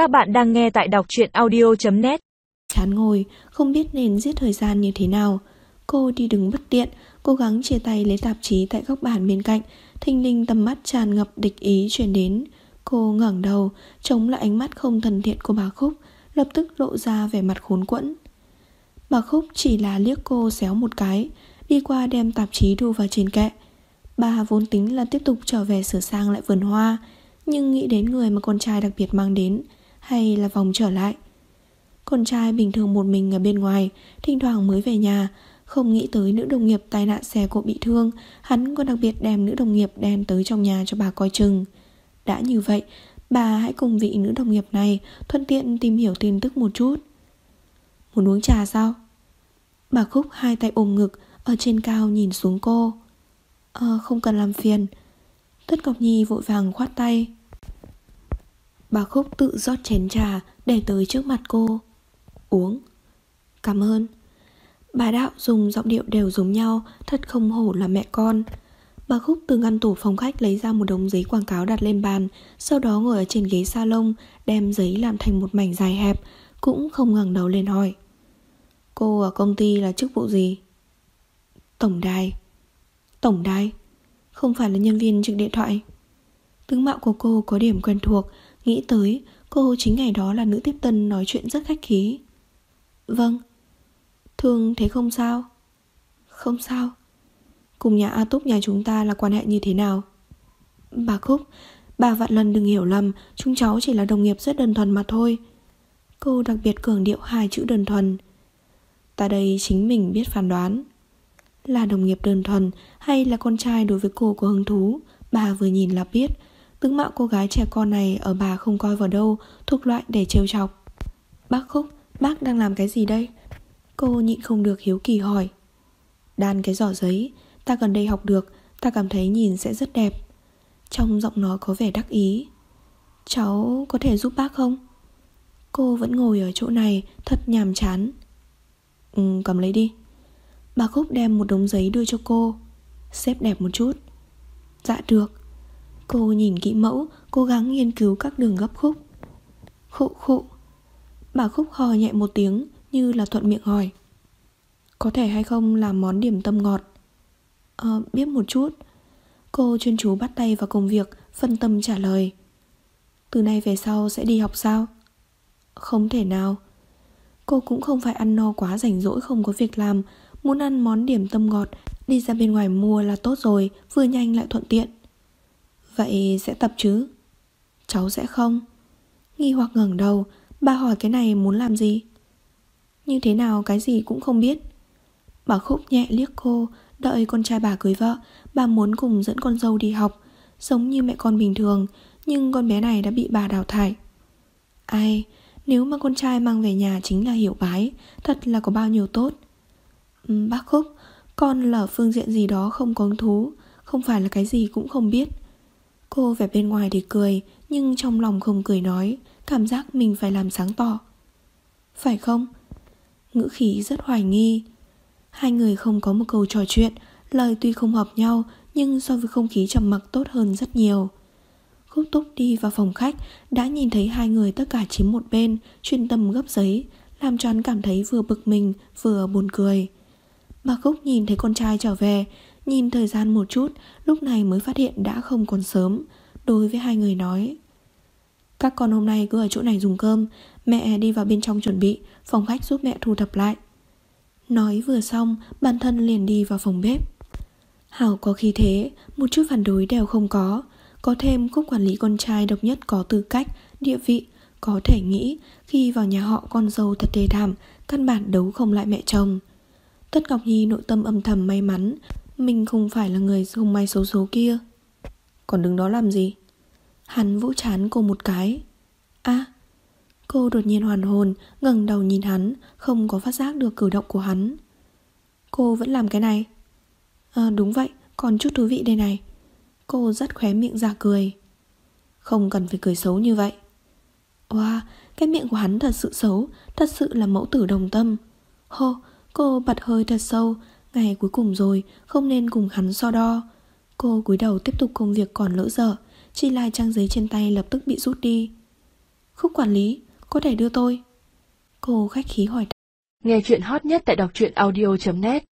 Các bạn đang nghe tại đọc truyện audio.net Chán ngồi, không biết nên giết thời gian như thế nào. Cô đi đứng bất tiện, cố gắng chia tay lấy tạp chí tại góc bàn bên cạnh, thinh linh tầm mắt tràn ngập địch ý chuyển đến. Cô ngẩng đầu, chống lại ánh mắt không thân thiện của bà Khúc, lập tức lộ ra vẻ mặt khốn quẫn. Bà Khúc chỉ là liếc cô xéo một cái, đi qua đem tạp chí đu vào trên kệ. Bà vốn tính là tiếp tục trở về sửa sang lại vườn hoa, nhưng nghĩ đến người mà con trai đặc biệt mang đến, hay là vòng trở lại. Con trai bình thường một mình ở bên ngoài, thỉnh thoảng mới về nhà, không nghĩ tới nữ đồng nghiệp tai nạn xe cộ bị thương, hắn còn đặc biệt đem nữ đồng nghiệp đem tới trong nhà cho bà coi chừng. Đã như vậy, bà hãy cùng vị nữ đồng nghiệp này thuận tiện tìm hiểu tin tức một chút. Muốn uống trà sao? Bà Khúc hai tay ôm ngực, ở trên cao nhìn xuống cô. Ờ, không cần làm phiền. Tất Ngọc Nhi vội vàng khoát tay. Bà Khúc tự rót chén trà để tới trước mặt cô. Uống. Cảm ơn. Bà Đạo dùng giọng điệu đều giống nhau, thật không hổ là mẹ con. Bà Khúc từ ngăn tủ phòng khách lấy ra một đống giấy quảng cáo đặt lên bàn, sau đó ngồi ở trên ghế salon, đem giấy làm thành một mảnh dài hẹp, cũng không ngẩng đầu lên hỏi. Cô ở công ty là chức vụ gì? Tổng đài. Tổng đài? Không phải là nhân viên trực điện thoại. Tướng mạo của cô có điểm quen thuộc, nghĩ tới cô chính ngày đó là nữ tiếp tân nói chuyện rất khách khí. Vâng. Thương thế không sao? Không sao. Cùng nhà A Túc nhà chúng ta là quan hệ như thế nào? Bà Khúc, bà vạn lần đừng hiểu lầm, chúng cháu chỉ là đồng nghiệp rất đơn thuần mà thôi. Cô đặc biệt cường điệu hai chữ đơn thuần. Ta đây chính mình biết phán đoán. Là đồng nghiệp đơn thuần hay là con trai đối với cô có hứng thú, bà vừa nhìn là biết. Tướng mạo cô gái trẻ con này ở bà không coi vào đâu, thuộc loại để trêu chọc. Bác Khúc, bác đang làm cái gì đây? Cô nhịn không được hiếu kỳ hỏi. Đan cái giỏ giấy, ta gần đây học được, ta cảm thấy nhìn sẽ rất đẹp. Trong giọng nói có vẻ đắc ý. Cháu có thể giúp bác không? Cô vẫn ngồi ở chỗ này, thật nhàm chán. Ừ, cầm lấy đi. Bà Khúc đem một đống giấy đưa cho cô Xếp đẹp một chút Dạ được Cô nhìn kỹ mẫu, Cố gắng nghiên cứu các đường gấp khúc. Khụ khụ. Bà Khúc hò nhẹ một tiếng, Như là thuận miệng hỏi. Có thể hay không làm món điểm tâm ngọt? Ờ biết một chút. Cô chuyên chú bắt tay vào công việc, Phân tâm trả lời. Từ nay về sau sẽ đi học sao? Không thể nào. Cô cũng không phải ăn no quá rảnh rỗi không có việc làm. Muốn ăn món điểm tâm ngọt, Đi ra bên ngoài mua là tốt rồi, Vừa nhanh lại thuận tiện. Vậy sẽ tập chứ? Cháu sẽ không. Nghi hoặc ngẩng đầu Bà hỏi cái này muốn làm gì? Như thế nào cái gì cũng không biết. Bà khúc nhẹ liếc cô Đợi con trai bà cưới vợ Bà muốn cùng dẫn con dâu đi học Giống như mẹ con bình thường Nhưng con bé này đã bị bà đào thải. Ai Nếu mà con trai mang về nhà chính là hiểu bái Thật là có bao nhiêu tốt. Bác Khúc, con là phương diện gì đó không có hứng thú, không phải là cái gì cũng không biết. Cô vẻ bên ngoài thì cười, nhưng trong lòng không cười nói, cảm giác mình phải làm sáng tỏ. Phải không? Ngữ khí rất hoài nghi. Hai người không có một câu trò chuyện, lời tuy không hợp nhau, nhưng so với không khí trầm mặc tốt hơn rất nhiều. Khúc túc đi vào phòng khách, đã nhìn thấy hai người tất cả chiếm một bên, chuyên tâm gấp giấy, làm cho hắn cảm thấy vừa bực mình, vừa buồn cười. Bà Cúc nhìn thấy con trai trở về, Nhìn thời gian một chút, Lúc này mới phát hiện đã không còn sớm, Đối với hai người nói. Các con hôm nay cứ ở chỗ này dùng cơm, Mẹ đi vào bên trong chuẩn bị, Phòng khách giúp mẹ thu thập lại. Nói vừa xong, Bản thân liền đi vào phòng bếp. Hảo có khi thế, Một chút phản đối đều không có. Có thêm khúc quản lý con trai độc nhất có tư cách, Địa vị, Có thể nghĩ khi vào nhà họ con dâu thật thê thảm, Căn bản đấu không lại mẹ chồng. Tất Ngọc Nhi nội tâm âm thầm may mắn Mình không phải là người không may xấu xấu kia. Còn đứng đó làm gì? Hắn vũ chán cô một cái. A Cô đột nhiên hoàn hồn ngẩng đầu nhìn hắn Không có phát giác được cử động của hắn. Cô vẫn làm cái này. À đúng vậy Còn chút thú vị đây này. Cô rất khóe miệng ra cười. Không cần phải cười xấu như vậy. Wow, cái miệng của hắn thật sự xấu Thật sự là mẫu tử đồng tâm. Hô, Cô bật hơi thật sâu Ngày cuối cùng rồi Không nên cùng hắn so đo Cô cúi đầu tiếp tục công việc còn lỡ dở Chỉ là trang giấy trên tay lập tức bị rút đi Khúc quản lý, có thể đưa tôi. Cô khách khí hỏi. Nghe chuyện hot nhất tại đọc truyện audio.net